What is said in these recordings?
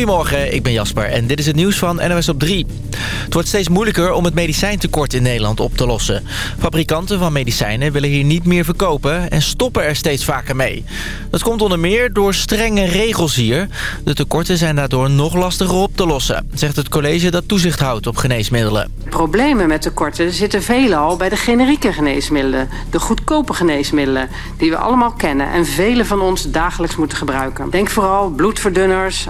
Goedemorgen, ik ben Jasper en dit is het nieuws van NOS op 3. Het wordt steeds moeilijker om het medicijntekort in Nederland op te lossen. Fabrikanten van medicijnen willen hier niet meer verkopen en stoppen er steeds vaker mee. Dat komt onder meer door strenge regels hier. De tekorten zijn daardoor nog lastiger op te lossen, zegt het college dat toezicht houdt op geneesmiddelen. Problemen met tekorten zitten veelal bij de generieke geneesmiddelen, de goedkope geneesmiddelen, die we allemaal kennen en velen van ons dagelijks moeten gebruiken. Denk vooral bloedverdunners,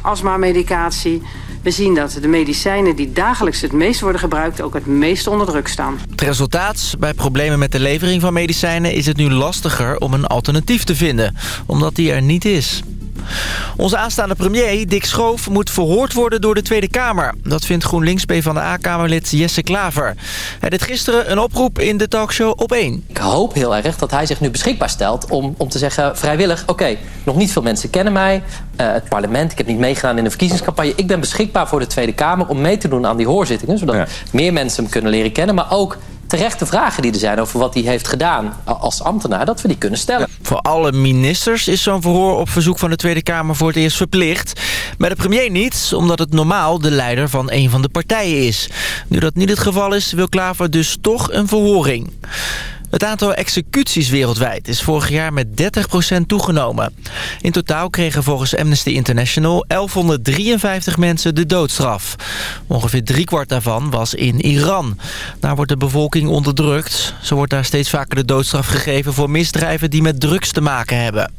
We zien dat de medicijnen die dagelijks het meest worden gebruikt... ook het meest onder druk staan. Het resultaat? Bij problemen met de levering van medicijnen... is het nu lastiger om een alternatief te vinden. Omdat die er niet is. Onze aanstaande premier, Dick Schoof, moet verhoord worden door de Tweede Kamer. Dat vindt GroenLinks PvdA-kamerlid Jesse Klaver. Hij deed gisteren een oproep in de talkshow op 1. Ik hoop heel erg dat hij zich nu beschikbaar stelt om, om te zeggen vrijwillig... oké, nog niet veel mensen kennen mij, uh, het parlement... ik heb niet meegedaan in de verkiezingscampagne... ik ben beschikbaar voor de Tweede Kamer om mee te doen aan die hoorzittingen... zodat meer mensen hem kunnen leren kennen, maar ook terechte vragen die er zijn over wat hij heeft gedaan als ambtenaar, dat we die kunnen stellen. Voor alle ministers is zo'n verhoor op verzoek van de Tweede Kamer voor het eerst verplicht. Bij de premier niet, omdat het normaal de leider van een van de partijen is. Nu dat niet het geval is, wil Klaver dus toch een verhoring. Het aantal executies wereldwijd is vorig jaar met 30% toegenomen. In totaal kregen volgens Amnesty International 1153 mensen de doodstraf. Ongeveer driekwart daarvan was in Iran. Daar wordt de bevolking onderdrukt. Zo wordt daar steeds vaker de doodstraf gegeven voor misdrijven die met drugs te maken hebben.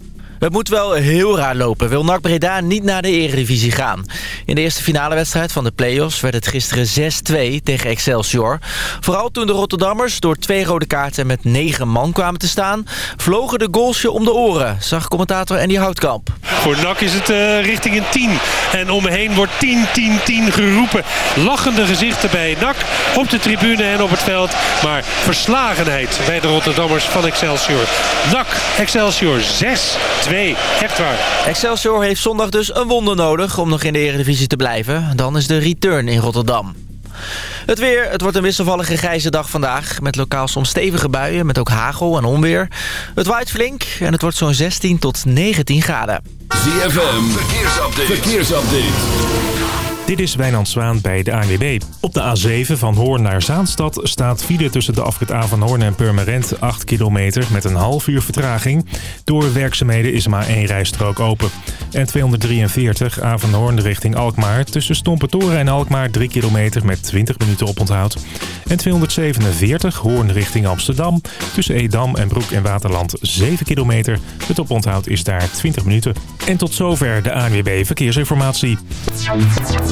Het moet wel heel raar lopen. Wil NAC Breda niet naar de Eredivisie gaan. In de eerste finale wedstrijd van de play-offs werd het gisteren 6-2 tegen Excelsior. Vooral toen de Rotterdammers door twee rode kaarten met negen man kwamen te staan... vlogen de goalsje om de oren, zag commentator Andy Houtkamp. Voor NAC is het uh, richting een 10. En om me heen wordt 10, 10, 10 geroepen. Lachende gezichten bij NAC op de tribune en op het veld. Maar verslagenheid bij de Rotterdammers van Excelsior. NAC Excelsior 6 2. Echt waar. Excelsior heeft zondag dus een wonder nodig om nog in de Eredivisie te blijven. Dan is de return in Rotterdam. Het weer, het wordt een wisselvallige grijze dag vandaag... met lokaal soms stevige buien, met ook hagel en onweer. Het waait flink en het wordt zo'n 16 tot 19 graden. ZFM, verkeersupdate. verkeersupdate. Dit is Wijnand Zwaan bij de ANWB. Op de A7 van Hoorn naar Zaanstad staat file tussen de afrit A van Hoorn en Purmerend 8 kilometer met een half uur vertraging. Door werkzaamheden is maar één rijstrook open. En 243 A van Hoorn richting Alkmaar tussen Stompertoren en Alkmaar 3 kilometer met 20 minuten oponthoud. En 247 Hoorn richting Amsterdam tussen Edam en Broek en Waterland 7 kilometer. Het oponthoud is daar 20 minuten. En tot zover de ANWB Verkeersinformatie.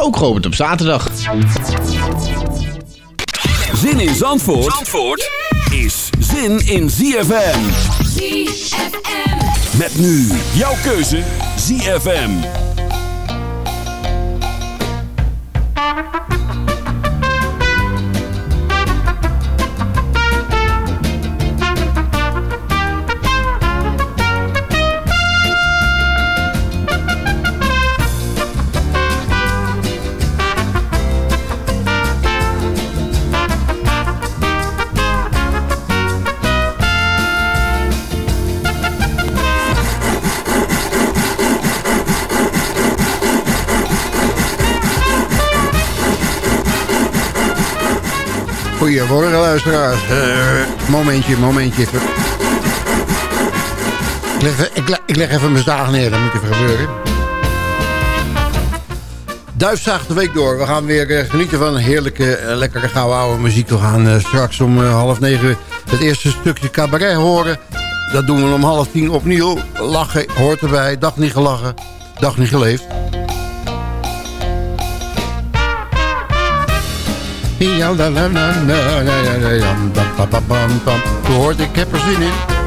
ook geopend op zaterdag. Zin in Zandvoort, Zandvoort is zin in ZFM. ZFM. Met nu jouw keuze ZFM. Luisteraars. Uh, momentje, momentje. Ik leg, even mijn dagen neer, dat moet even gebeuren. Duifzaag de week door. We gaan weer uh, genieten van heerlijke, uh, lekkere gouden oude muziek. We gaan straks om half negen het eerste stukje cabaret horen. Dat doen we om half tien opnieuw. Lachen hoort erbij. Dag niet gelachen, dag niet geleefd. U hoort, ik heb er zin in.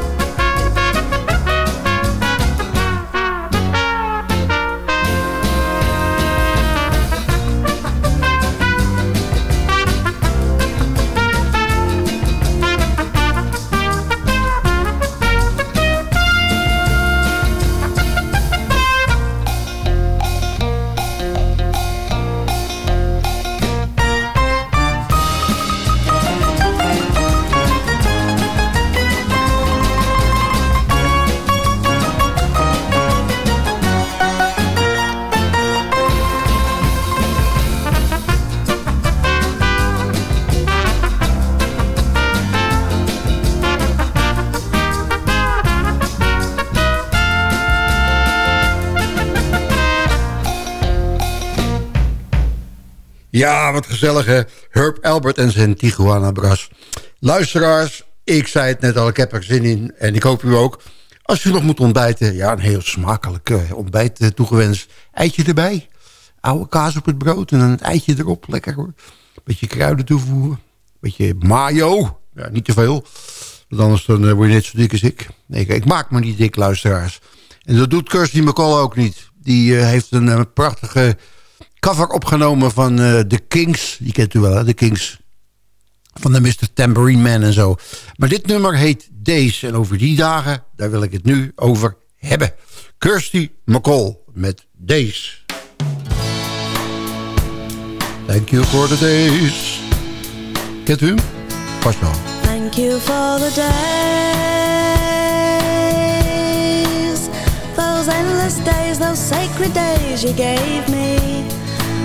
Ja, wat gezellig hè. Herb Albert en zijn Tijuana Bras. Luisteraars, ik zei het net al, ik heb er zin in. En ik hoop u ook. Als u nog moet ontbijten, ja, een heel smakelijk uh, ontbijt uh, toegewenst. Eitje erbij. Oude kaas op het brood en een eitje erop. Lekker hoor. Beetje kruiden toevoegen. Beetje mayo. Ja, niet te veel. Want anders dan, uh, word je net zo dik als ik. Nee, ik maak me niet dik, luisteraars. En dat doet Kirsty McCall ook niet. Die heeft een prachtige cover opgenomen van de uh, Kings. Die kent u wel, hè? De Kings. Van de Mr. Tambourine Man en zo. Maar dit nummer heet Days. En over die dagen, daar wil ik het nu over hebben. Kirsty McCall met Days. Thank you for the days. Kent u hem? Pas wel. Thank you for the days. Those endless days, those sacred days you gave me.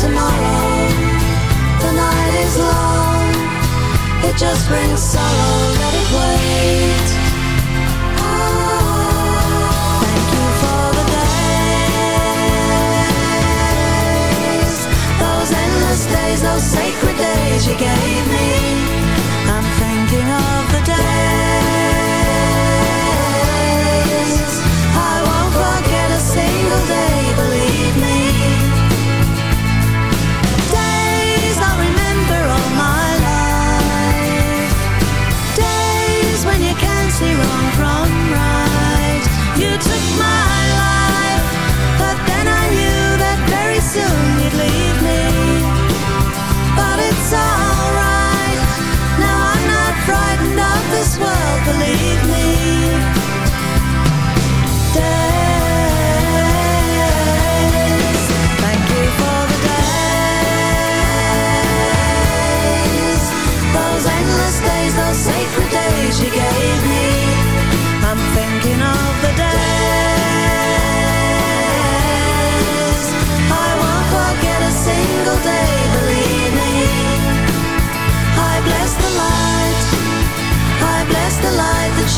tomorrow. The night is long. It just brings sorrow, let it wait. Ah, thank you for the days. Those endless days, those sacred days you gave me. I'm thinking of the days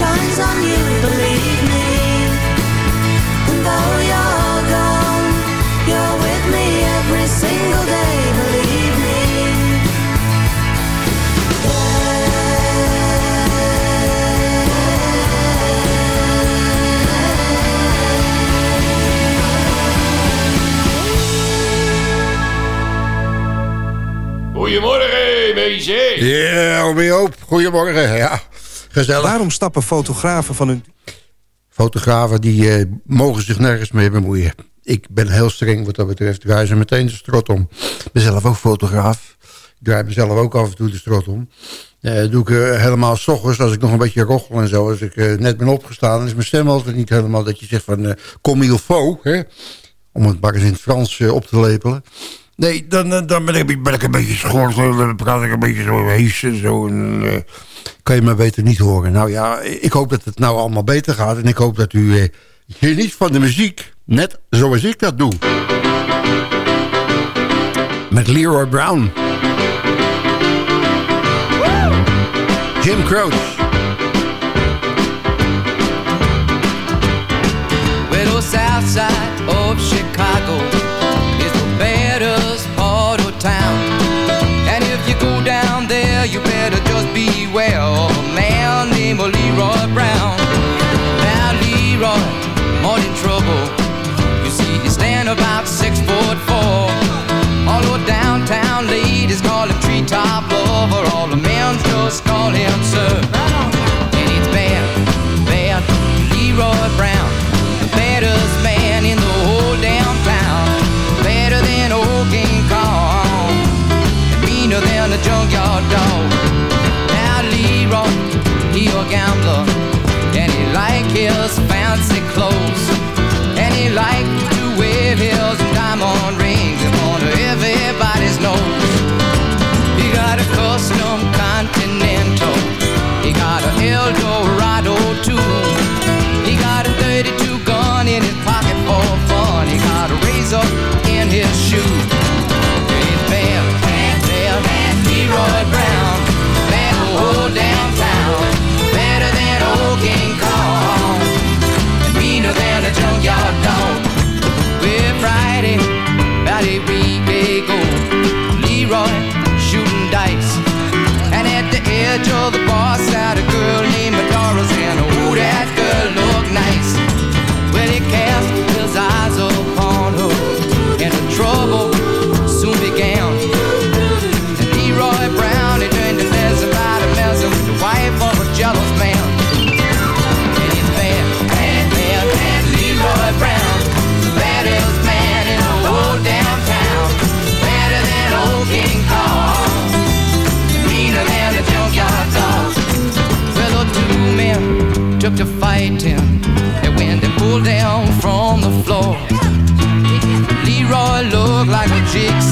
shines on you, believe Ja, alweer op. Goedemorgen. Ja, gezellig. Waarom stappen fotografen van hun... Fotografen die eh, mogen zich nergens mee bemoeien. Ik ben heel streng wat dat betreft. Draai ze meteen de strot om. Ik ben zelf ook fotograaf. Ik draai mezelf ook af en toe de strot om. Eh doe ik eh, helemaal s ochtends als ik nog een beetje rochel en zo. Als ik eh, net ben opgestaan, dan is mijn stem altijd niet helemaal dat je zegt van... eh comme il faut, hè? Om het maar eens in het Frans op te lepelen. Nee, dan, eh, dan ben, ik, ik een beetje schor. Dan praat ik een beetje zo hees en zo. En, eh, kan je me beter niet horen. Nou ja, ik hoop dat het nou allemaal beter gaat. En ik hoop dat u eh, geniet van de muziek. Net zoals ik dat doe. Met Leroy Brown. Jim Croce. The south side of Chicago better just beware of a man named Leroy Brown. Now, Leroy, more in trouble. You see, he stand about six foot four. All the downtown ladies call him treetop lover. All the men just call him sir. And it's bad, bad, better than a junkyard dog. Now Leroy, he a gambler, and he like his fancy clothes, and he like to wear his diamond rings on everybody's nose. He got a custom Continental, he got a Eldorado.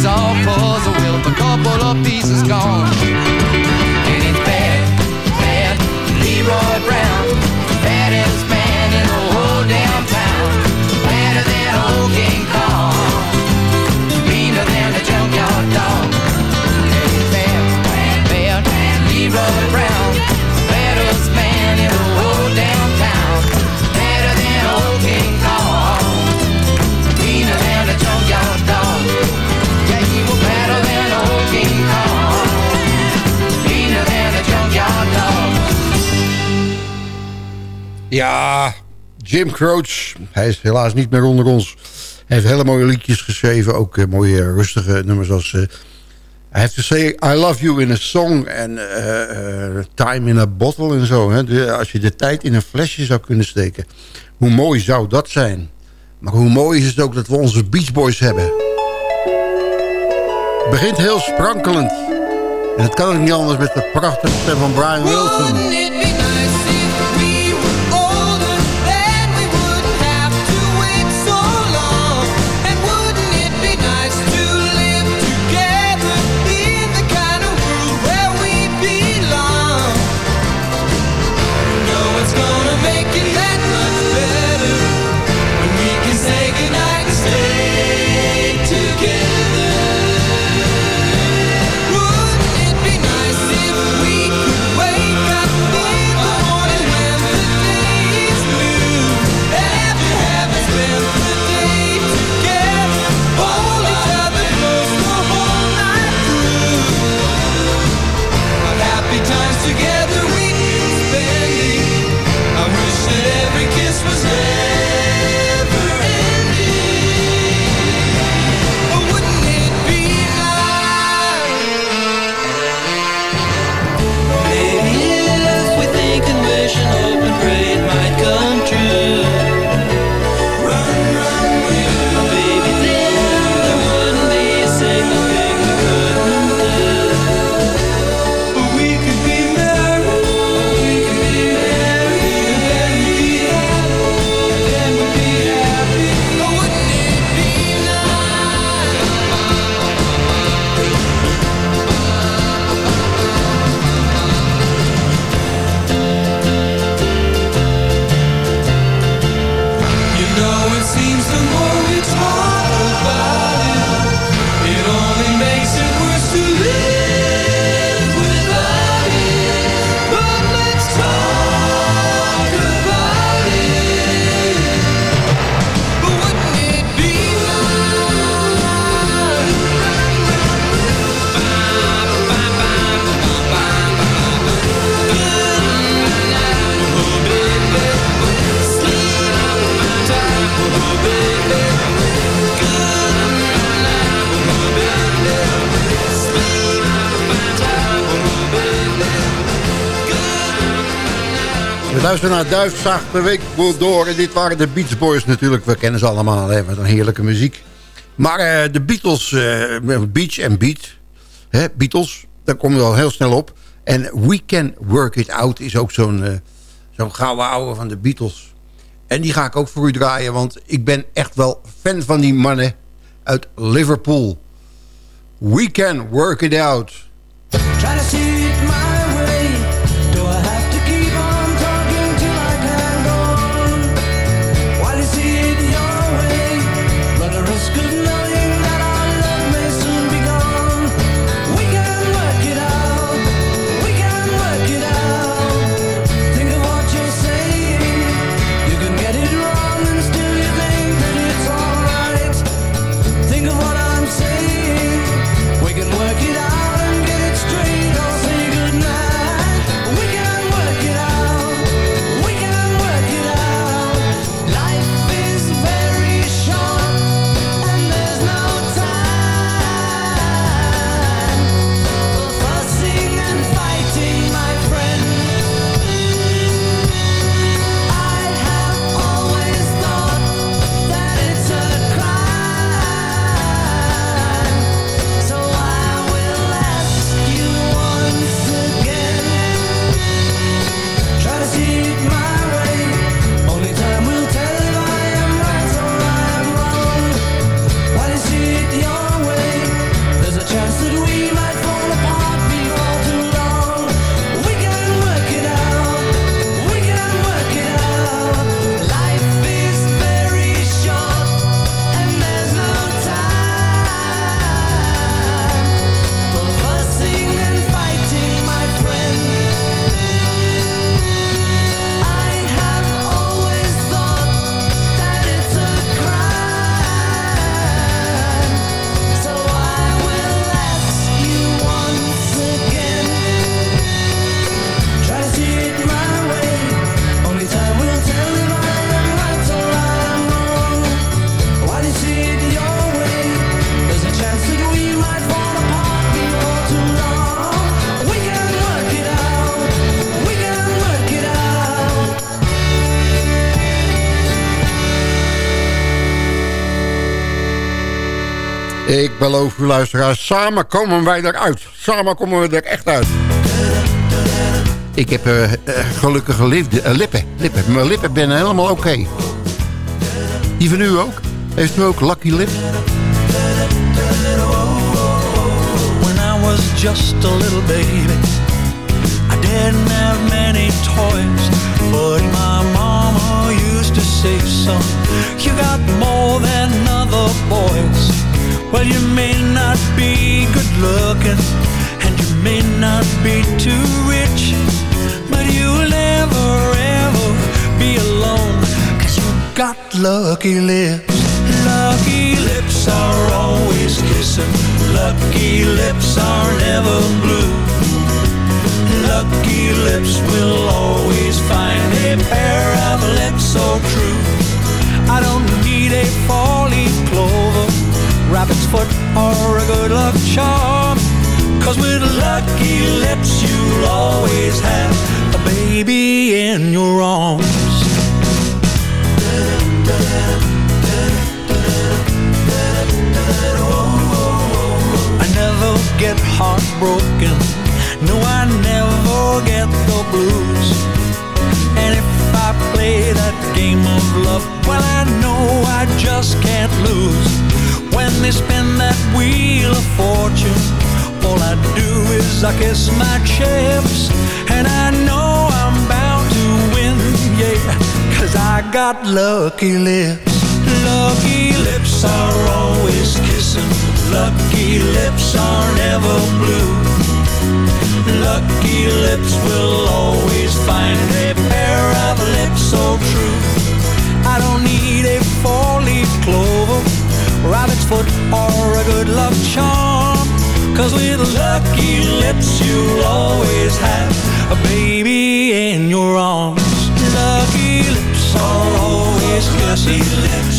A jigsaw puzzle with a couple of pieces gone. Jim Croce. Hij is helaas niet meer onder ons. Hij heeft hele mooie liedjes geschreven. Ook eh, mooie rustige nummers als... eh, I have to say I love you in a song. En eh, eh, time in a bottle en zo. Hè. Als je de tijd in een flesje zou kunnen steken. Hoe mooi zou dat zijn? Maar hoe mooi is het ook dat we onze Beach Boys hebben. Het begint heel sprankelend. En het kan ook niet anders met de prachtige stem van Brian Wilson. We luisteren naar Duifzaag de week door. En dit waren de Beach Boys natuurlijk. We kennen ze allemaal. Hè, wat een heerlijke muziek. Maar eh, de Beatles, eh, Beach en Beat. Hè, Beatles, daar komen we al heel snel op. En We Can Work It Out is ook zo'n eh, zo'n gouden ouwe van de Beatles. En die ga ik ook voor u draaien, want ik ben echt wel fan van die mannen uit Liverpool. We can work it out. Beloof u luisteraars, samen komen wij eruit. Samen komen we er echt uit. Ik heb eh, eh, gelukkige eh, lippen. lippen. Mijn lippen zijn helemaal oké. Die van u ook? Heeft u ook lucky lips? When I was just a little baby, I didn't have many toys, but my mama used to say, son, Well, you may not be good looking, and you may not be too rich, but you'll never ever be alone, cause you got lucky lips. Lucky lips are always kissing, lucky lips are never blue. Lucky lips will always find a pair of lips so true. I don't need a clover, rabbit's foot, or a good luck charm. Cause with lucky lips you'll always have a baby in your arms. I never get heartbroken. No, I never get the blues. And if I play that game of love, well, I know I just can't lose. When they spin that wheel of fortune, all I do is I kiss my chips. And I know I'm bound to win, yeah, cause I got lucky lips. Lucky lips are always kissing, lucky lips are never blue. Lucky lips will always find a pair of lips so true. I don't need a four-leaf clover, foot, or a good luck charm. Cause with lucky lips you'll always have a baby in your arms. Lucky lips are always kissing.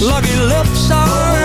Lucky lips are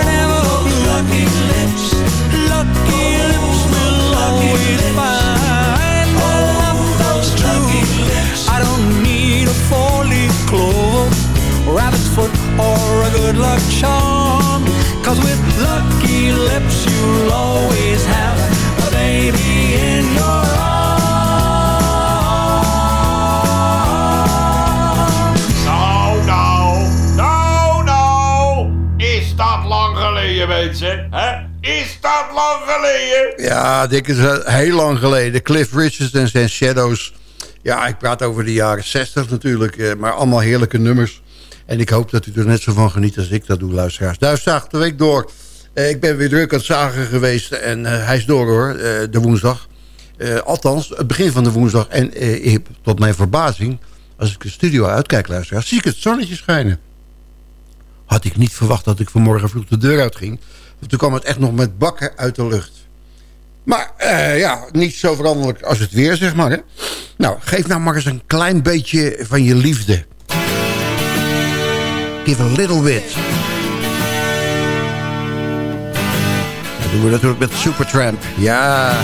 Ja, dit is eh, heel lang geleden. Cliff Richards en zijn Shadows. Ja, ik praat over de jaren 60 natuurlijk. eh, Maar allemaal heerlijke nummers. En ik hoop dat u er net zo van geniet als ik dat doe, luisteraars. Duif zaagt de week door. Eh, ik ben weer druk aan het zagen geweest. En hij is door hoor, de woensdag. Althans, het begin van de woensdag. En tot mijn verbazing, als ik de studio uitkijk, luisteraars... zie ik het zonnetje schijnen. Had ik niet verwacht dat ik vanmorgen vroeg de deur uitging. Toen kwam het echt nog met bakken uit de lucht. Maar eh, ja, niet zo veranderlijk als het weer, zeg maar. Hè? Nou, geef nou maar eens een klein beetje van je liefde. Give a little bit. Dat doen we natuurlijk met Supertramp. Ja.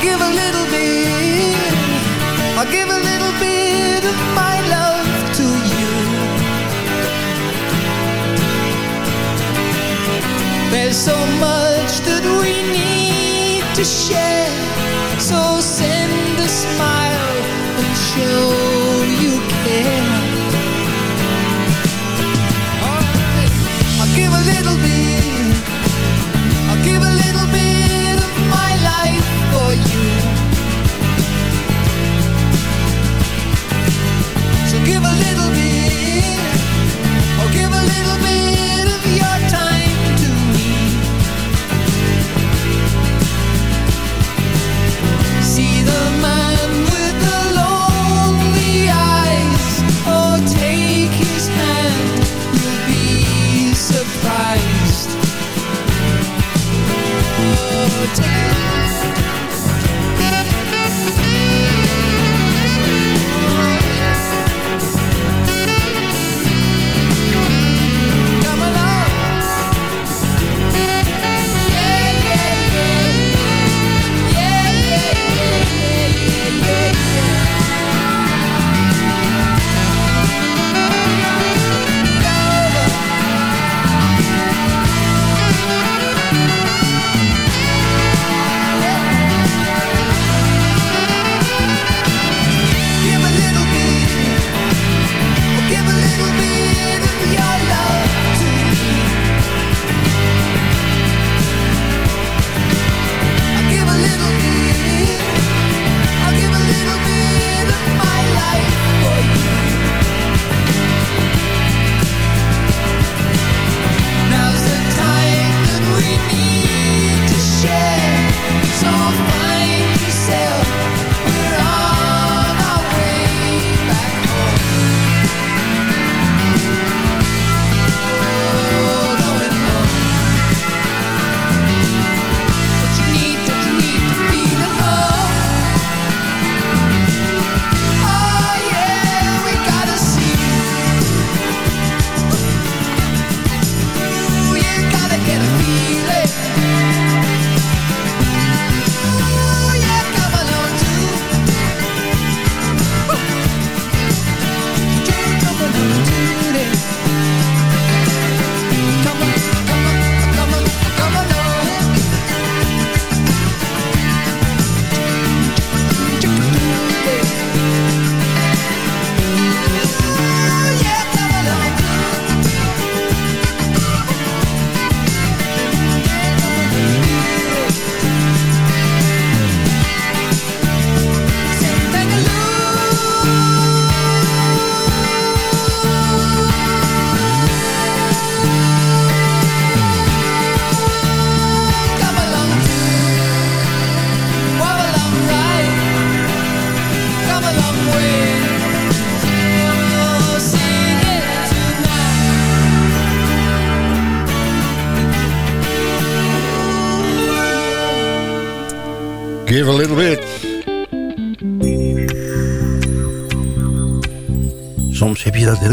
Give a little bit, I'll give a little bit of my love to you. There's so much that we need to share. So send a smile and show you care. I'll give a little bit. I'll give a little bit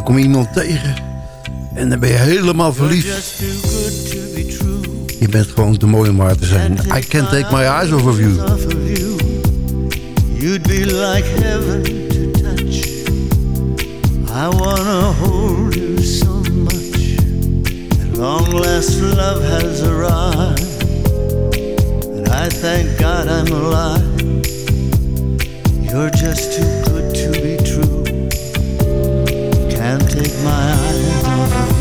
kom je iemand tegen. En dan ben je helemaal verliefd. Je bent gewoon te mooi om waar te zijn. I can't take my eyes off of you. You'd be like heaven to touch. I wanna hold you so much. At long last, love has arrived. And I thank God I'm alive. You're just too good to be true. Take my eyes off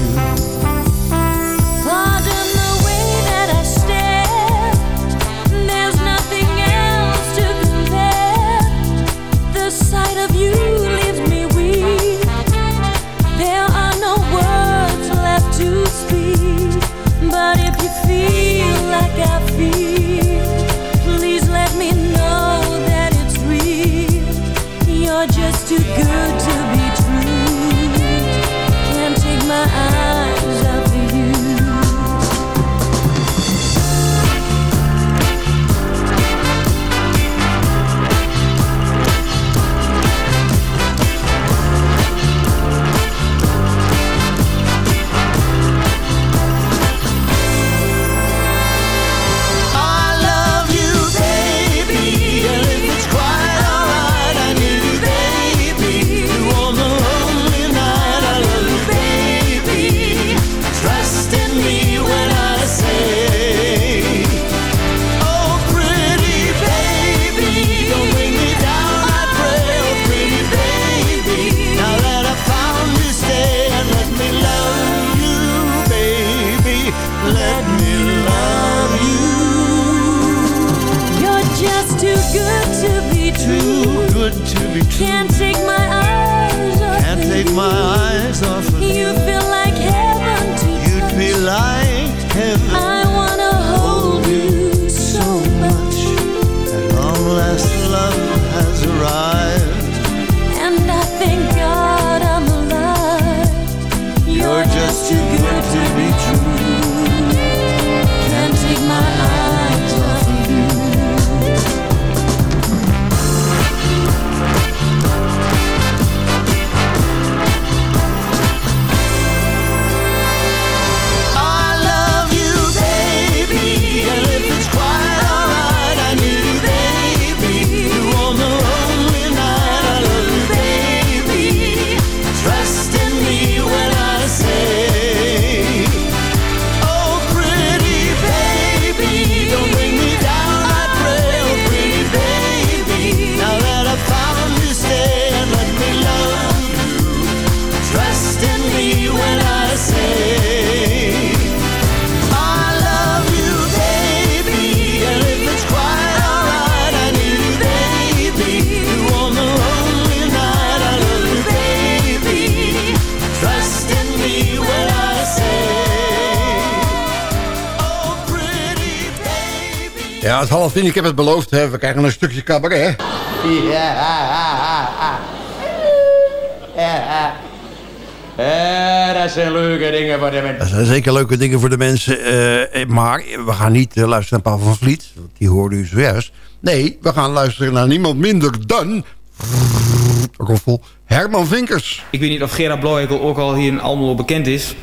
Can't take my eyes off Can't take my eyes Ik heb het beloofd. Hè. We krijgen een stukje cabaret. Ja, ja, dat zijn leuke dingen voor de mensen. Dat zijn zeker leuke dingen voor de mensen. eh, maar we gaan niet eh, luisteren naar Paul van Vliet. want Die hoorde u zojuist. Nee, we gaan luisteren naar niemand minder dan... Roffel, Herman Vinkers. Ik weet niet of Gerard Blauwhekel ook al hier in Almelo bekend is.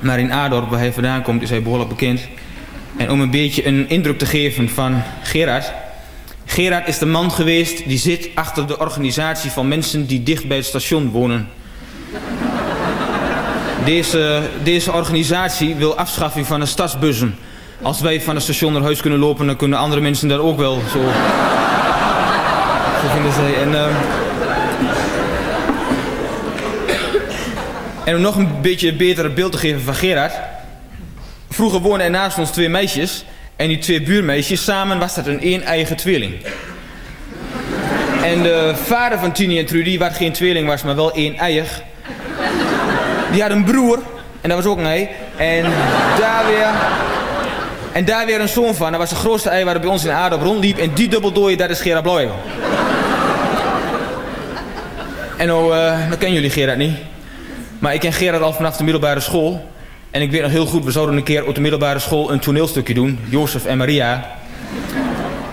Maar in Aardorp, waar hij vandaan komt, is hij behoorlijk bekend. En om een beetje een indruk te geven van Gerard. Gerard is de man geweest die zit achter de organisatie van mensen die dicht bij het station wonen. Deze, deze organisatie wil afschaffing van de stadsbussen. Als wij van het station naar huis kunnen lopen, dan kunnen andere mensen daar ook wel zo. zo vinden zij. En, ehm, En om nog een beetje een beter beeld te geven van Gerard. Vroeger woonden er naast ons twee meisjes. En die twee buurmeisjes, samen was dat een één eigen tweeling. En de vader van Tini en Trudy, wat geen tweeling was, maar wel één eier. Die had een broer. En dat was ook een ei. En daar weer... En daar weer een zoon van. Dat was de grootste ei waar bij ons in de aarde op rondliep. En die dubbeldooie, dat is Gerard Blauwegel. En nou, eh dan kennen jullie Gerard niet. Maar ik ken Gerard al vanaf de middelbare school. En ik weet nog heel goed, we zouden een keer op de middelbare school een toneelstukje doen. Jozef en Maria.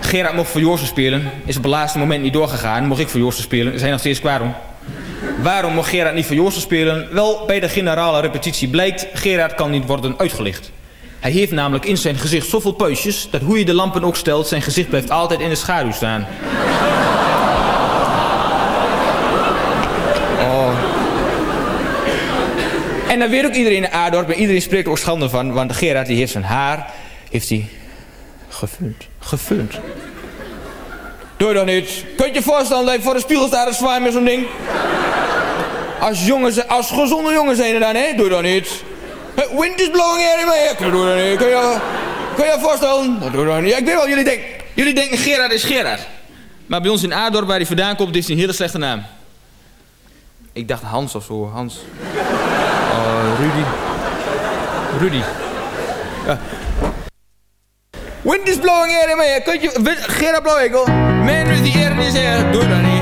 Gerard mocht voor Jozef spelen. Is op het laatste moment niet doorgegaan. Mocht ik voor Jozef spelen. Is hij nog steeds kwaad om. Waarom mocht Gerard niet voor Jozef spelen? Wel, bij de generale repetitie blijkt, Gerard kan niet worden uitgelicht. Hij heeft namelijk in zijn gezicht zoveel puistjes... dat hoe je de lampen ook stelt, zijn gezicht blijft altijd in de schaduw staan. En dan weet ook iedereen in Aardorp en iedereen spreekt er ook schande van. Want Gerard die heeft zijn haar heeft hij gefund. Gefund. Doe dat niet? Kun je je voorstellen dat je voor de spiegel staat en zwaai met zo'n ding? Als, jongens, als gezonde jongens zijn er dan, hè? Doe dat niet? Wind is blowing here in my hair. Doe niet? Kun je, kun je voorstellen? Dat doe dat niet. Ik weet wel, jullie denken, jullie denken Gerard is Gerard. Maar bij ons in Aardorp, waar hij vandaan komt, is hij een hele slechte naam. Ik dacht Hans of zo, Hans. Rudy. Rudy. Ja. Wind is blowing here in my hair. Gerard Blauwegel. Man with the air in his hair. Doe dat niet.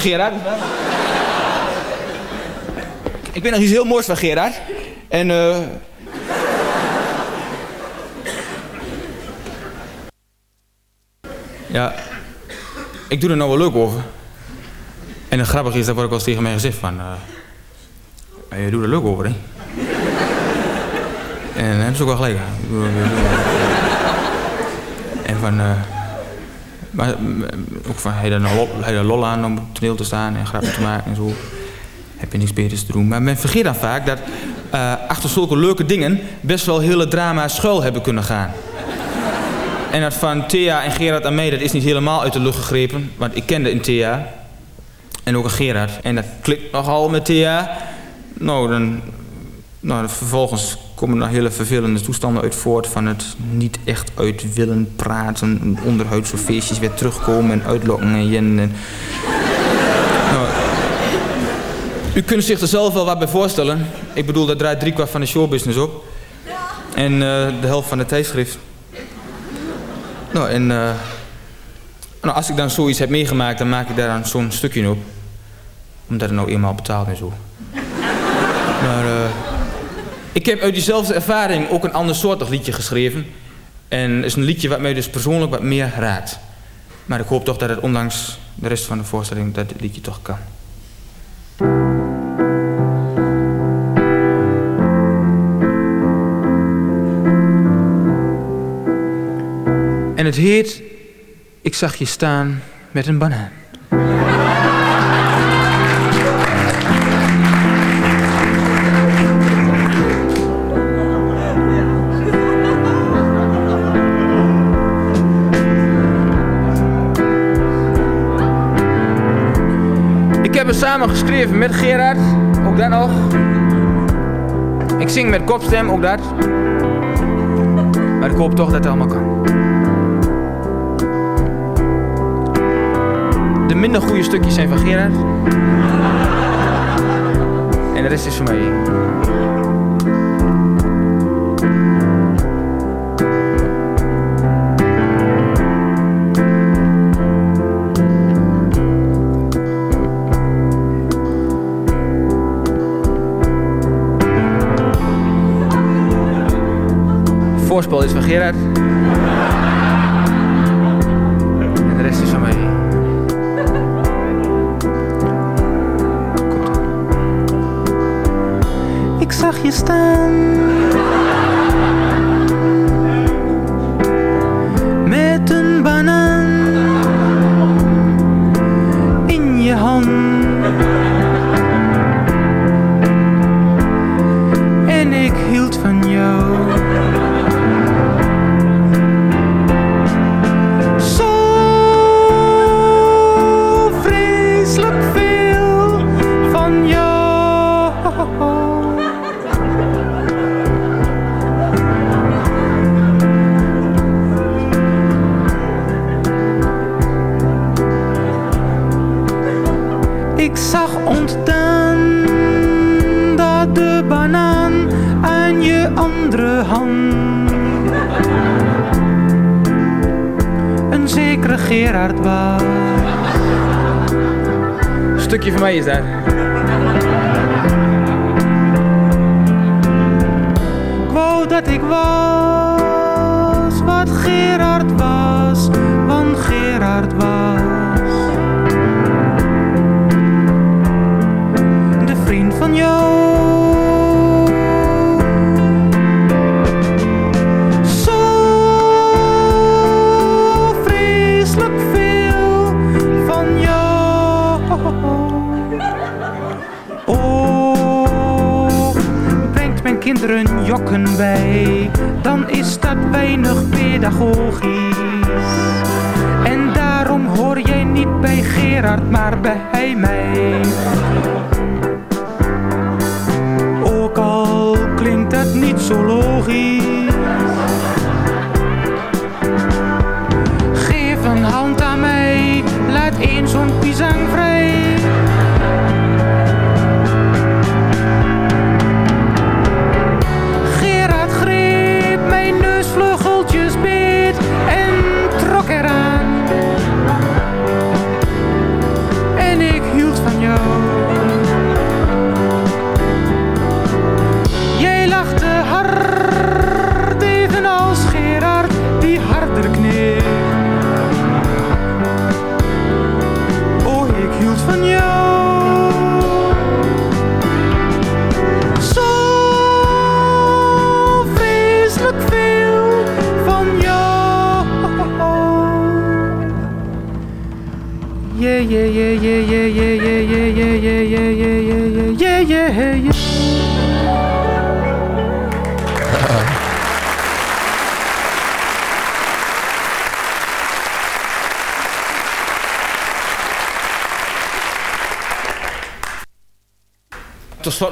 Van Gerard. Ik weet nog iets heel moois van Gerard. En eh. Ja, ik doe er nou wel leuk over. En het grappige is, dat wordt ook wel eens tegen mij gezegd van... eh, je doet er leuk over, hè? En dat hebben ze ook wel gelijk. Ik ik bedoel- En van... eh, maar eh, ook van, nou lol, lol aan om op het toneel te staan en grappen te maken en zo. Heb je niks beters te doen. Maar men vergeet dan vaak dat eh, achter zulke leuke dingen best wel hele drama's schuil hebben kunnen gaan. En dat van Thea en Gerard aan mij, dat is niet helemaal uit de lucht gegrepen. Want ik kende een Thea. En ook een Gerard. En dat klikt nogal met Thea. Nou, dan... Nou, vervolgens komen er hele vervelende toestanden uit voort. Van het niet echt uit willen praten. Onderhuidse feestjes weer terugkomen en uitlokken en jen. En... Nou, u kunt zich er zelf wel wat bij voorstellen. Ik bedoel, dat draait driekwart van de showbusiness op. En eh, de helft van de tijdschrift. Nou, en eh, nou, als ik dan zoiets heb meegemaakt, dan maak ik daar dan zo'n stukje op. Omdat het nou eenmaal betaald en zo. maar eh, ik heb uit diezelfde ervaring ook een ander soortig liedje geschreven. En het is een liedje wat mij dus persoonlijk wat meer raakt. Maar ik hoop toch dat het ondanks de rest van de voorstelling dat dit liedje toch kan. En het heet Ik zag je staan met een banaan. Samen geschreven met Gerard, ook dat nog. Ik zing met kopstem, ook dat. Maar ik hoop toch dat het allemaal kan. De minder goede stukjes zijn van Gerard. En de rest is van mij. Voorspel is van Gerard. En de rest is van mij. Ik zag je staan. Stukje van mij is. Ik wou dat ik was kinderen jokken bij, dan is dat weinig pedagogisch. En daarom hoor jij niet bij Gerard, maar bij mij. Ook al klinkt dat niet zo logisch.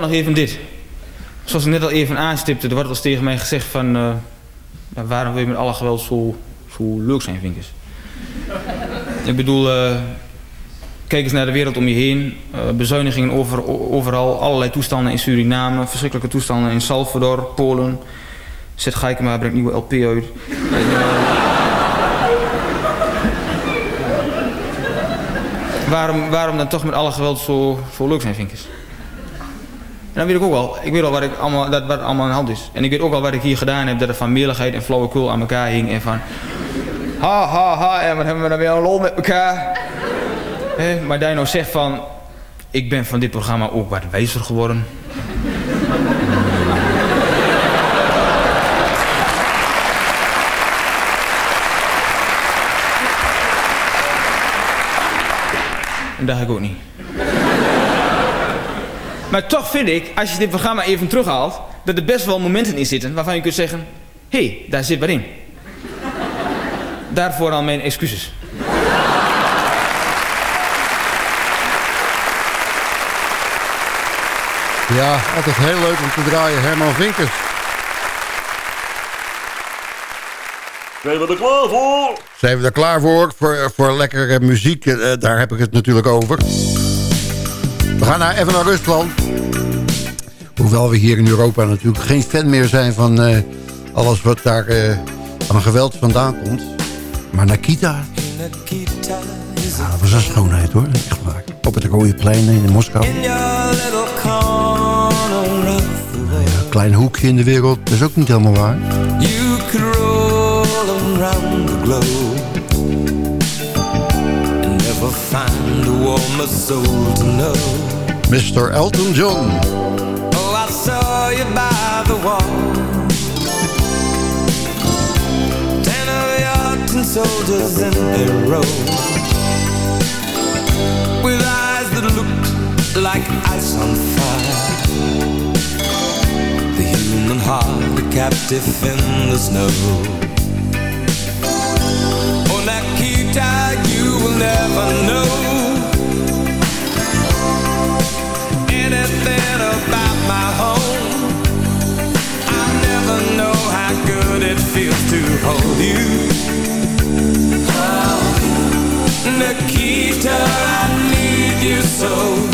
Nog even dit. Zoals ik net al even aanstipte, er wordt al eens tegen mij gezegd van... eh, waarom wil je met alle geweld zo, zo leuk zijn, vinkers? ik bedoel, eh, kijk eens naar de wereld om je heen. Eh, bezuinigingen over, overal, allerlei toestanden in Suriname, verschrikkelijke toestanden in Salvador, Polen. Zet Geikema brengt nieuwe LP uit. Waarom, waarom dan toch met alle geweld zo, zo leuk zijn, vinkers? En dan weet ik ook wel, ik weet al wat, ik allemaal, dat, wat allemaal aan de hand is. En ik weet ook al wat ik hier gedaan heb, dat er van meligheid en flauwekul aan elkaar hing. En van, ha ha ha, en wat hebben we dan weer een lol met elkaar. Hè, maar nou zegt van, ik ben van dit programma ook wat wijzer geworden. En dat ga ik ook niet. Maar toch vind ik, als je dit programma even terughaalt, dat er best wel momenten in zitten waarvan je kunt zeggen: hé, hey, daar zit wat in. Daarvoor al mijn excuses. Ja, altijd heel leuk om te draaien. Herman Vinkers. Zijn we er klaar voor? Zijn we er klaar voor? Voor, voor lekkere muziek. Eh, daar heb ik het natuurlijk over. We gaan naar, even naar Rusland. Hoewel we hier in Europa natuurlijk geen fan meer zijn van eh, alles wat daar eh, aan geweld vandaan komt. Maar Nikita, ja, dat was een schoonheid hoor. Echt waar. Op het Rode Plein in Moskou. In klein hoekje in de wereld, dat is ook niet helemaal waar. You could roll around the globe find a warmer soul to know. Mr. Elton John. Oh, I saw you by the wall. Ten of your soldiers in a row. With eyes that looked like ice on fire. The human heart, a captive in the snow. Oh, will never know anything about my home. I never know how good it feels to hold you. Oh, Nikita, I need you so.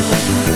Thank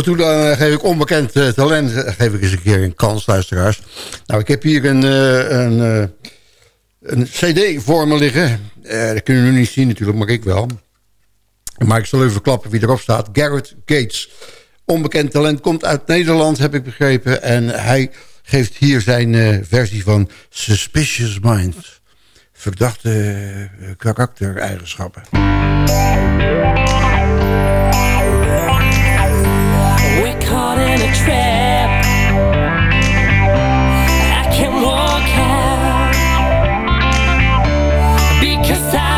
en toe dan eh, geef ik onbekend eh, talent, eh, geef ik eens een keer een kans, luisteraars. Nou, ik heb hier een, een, een cd voor me liggen. Dat kunnen jullie niet zien natuurlijk, maar ik wel. Maar ik zal even verklappen wie erop staat. Garrett Gates. Onbekend talent, komt uit Nederland, heb ik begrepen. En hij geeft hier zijn versie van Suspicious Minds. Verdachte karaktereigenschappen. Caught in a trap. I can't walk out because I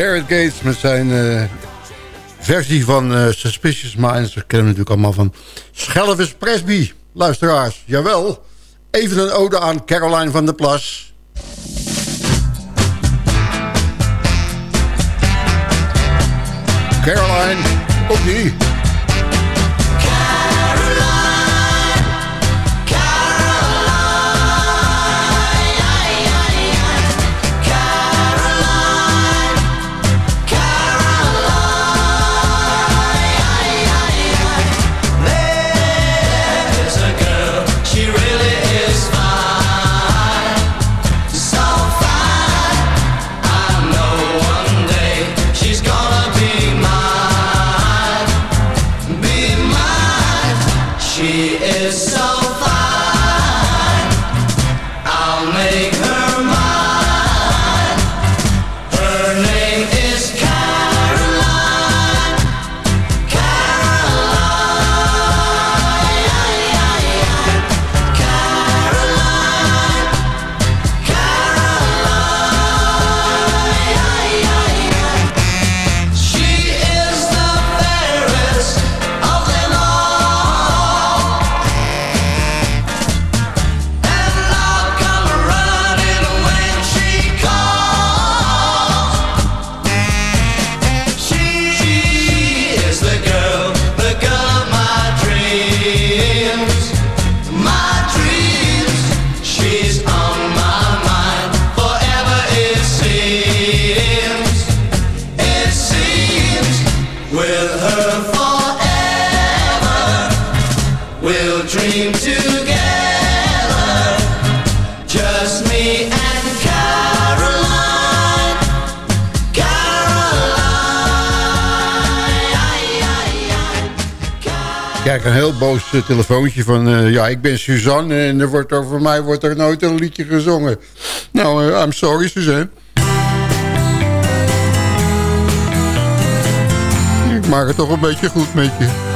Garrett Gates met zijn eh, versie van eh, Suspicious Minds. Dat kennen we natuurlijk allemaal van Schelvis Presby. Luisteraars, jawel. Even een ode aan Caroline van der Plas. Caroline, ook Kijk, een heel boos eh, telefoontje van... eh, ja, ik ben Suzanne en er wordt over mij wordt er nooit een liedje gezongen. Nou, eh, I'm sorry, Suzanne. Ik maak het toch een beetje goed met je.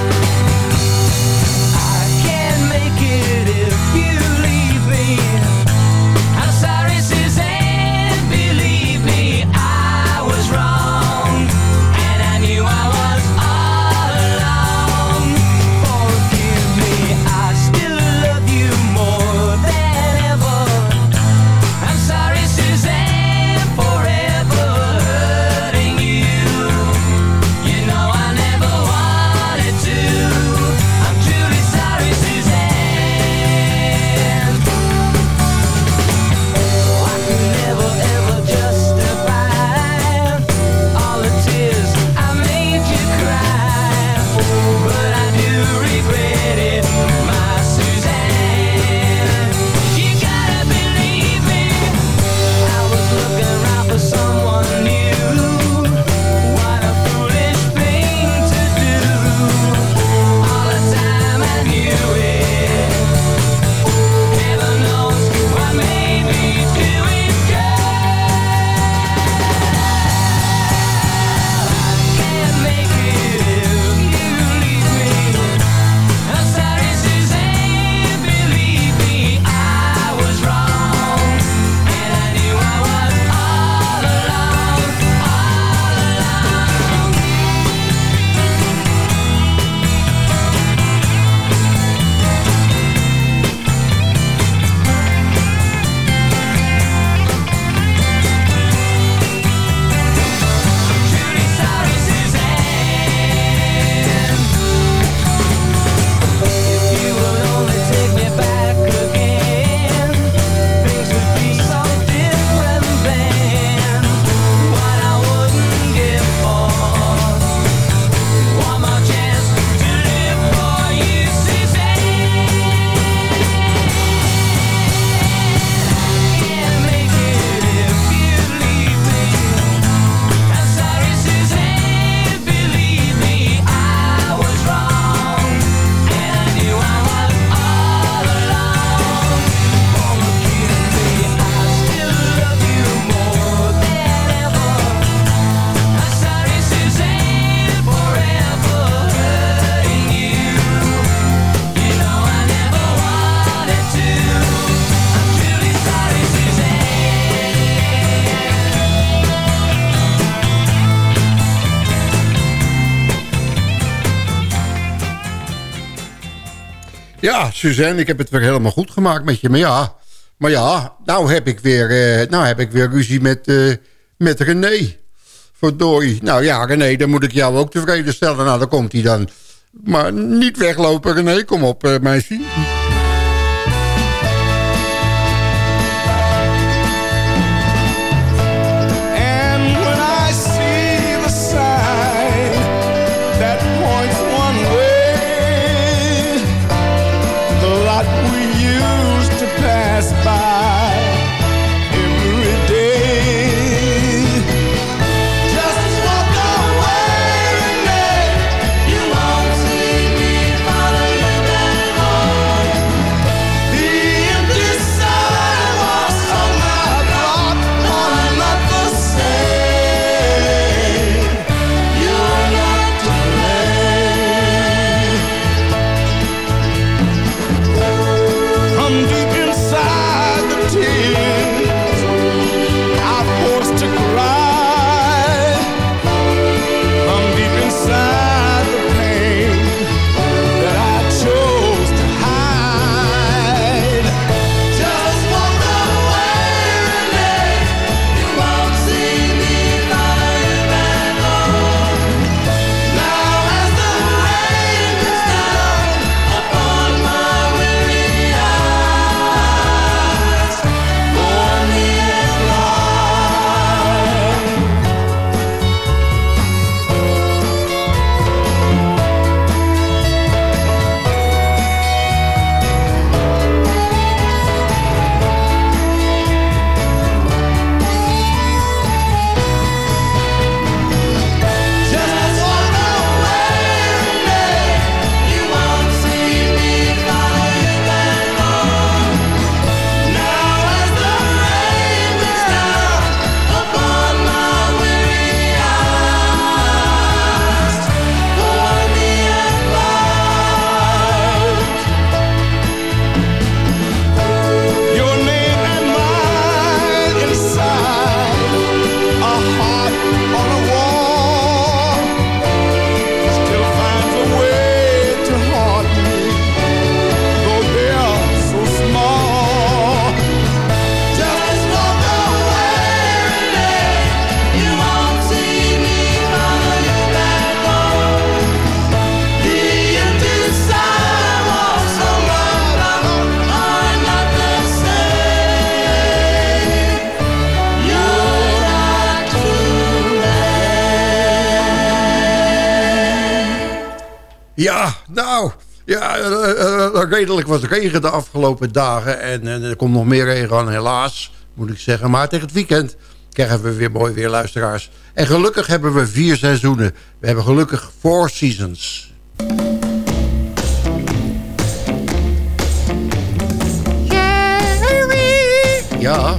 Ja, Suzanne, ik heb het weer helemaal goed gemaakt met je. Maar ja, maar ja nou, heb ik weer, eh, nou heb ik weer ruzie met, uh, met René. Verdooi. Nou ja, René, dan moet ik jou ook tevreden stellen. Nou, dan komt hij dan. Maar niet weglopen, René. Kom op, eh, meisje. redelijk wat regen de afgelopen dagen. En, en er komt nog meer regen aan, helaas, moet ik zeggen. Maar tegen het weekend krijgen we weer mooi weer, luisteraars. En gelukkig hebben we vier seizoenen. We hebben gelukkig four seasons. Ja.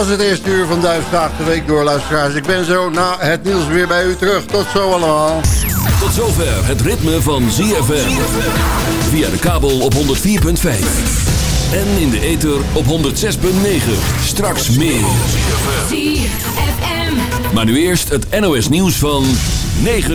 Was het eerste uur van Duitsdag de Week door, luisteraars. Ik ben zo na het nieuws weer bij u terug. Tot zo allemaal. Tot zover het ritme van ZFM. Via de kabel op 104.5. En in de ether op 106.9. Straks meer. ZFM. Maar nu eerst het NOS nieuws van 9